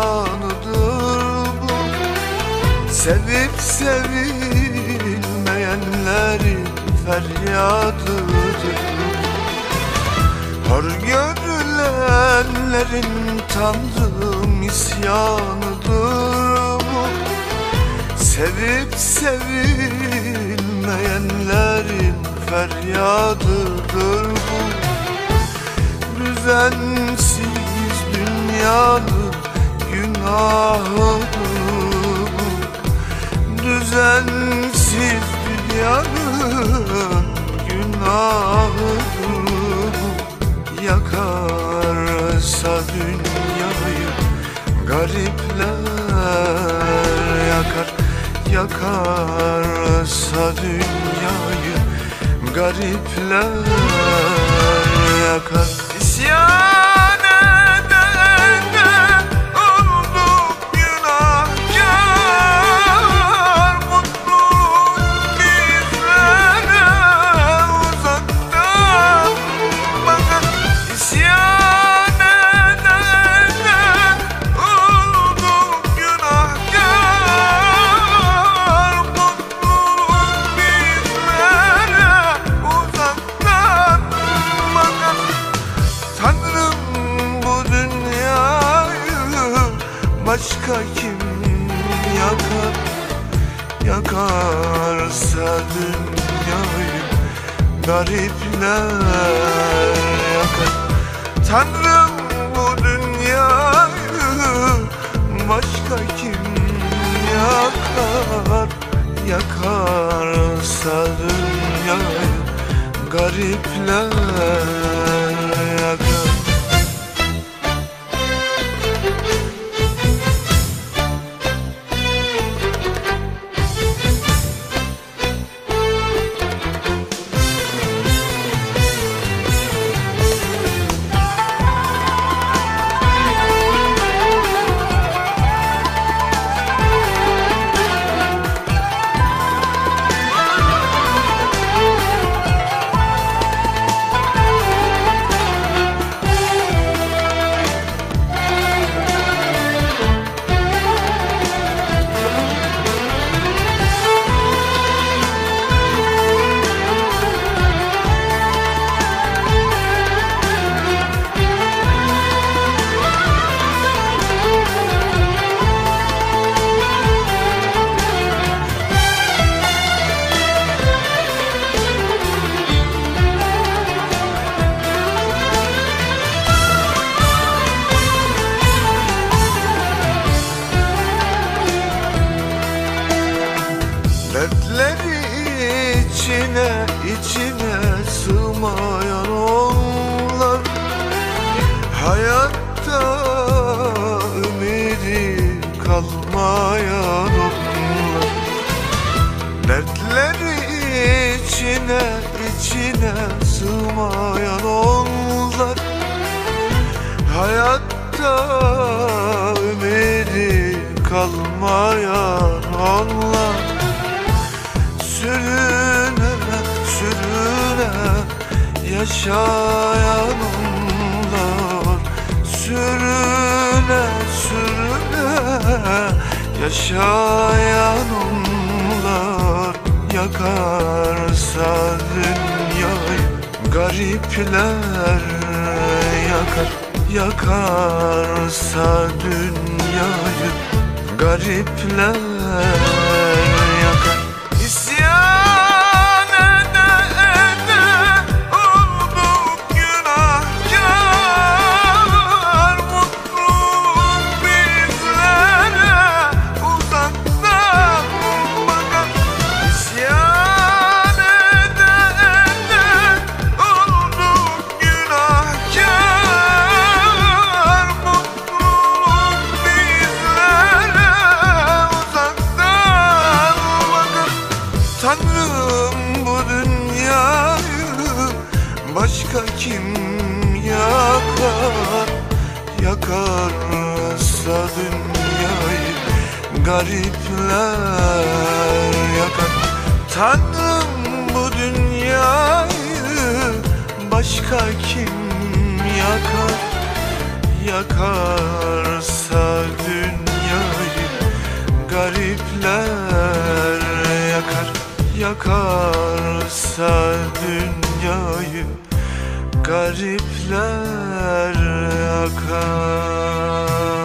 isyanıdır bu. Sevip sevilmeyenlerin feryadıdır. Hor görülenlerin tanrım isyanıdır bu. Sevip sevilmeyenlerin feryadıdır bu. Düzensiz dünyanın günahıdır bu Düzensiz dünyanın günahıdır bu Yakarsa dünyayı garipler yakar. Yakarsa dünyayı garipler yakar. İsyan başka kim yakar Yakarsa dünyayı garipler yakar. Tanrım bu dünyayı başka kim yakar Yakarsa dünyayı garipler kalmayan onlar Dertleri içine içine sığmayan onlar. Hayatta ümidi kalmayan onlar. Sürüne sürüne yaşayan onlar. Sürüne sürüne yaşayan onlar Yakarsa dünyayı garipler yakar Yakarsa dünyayı garipler kim yakar Yakarsa dünyayı? Garipler yakar. Tanrım bu dünyayı başka kim yakar? Yakarsa dünyayı garipler yakarsa dünyayı Garipler yakar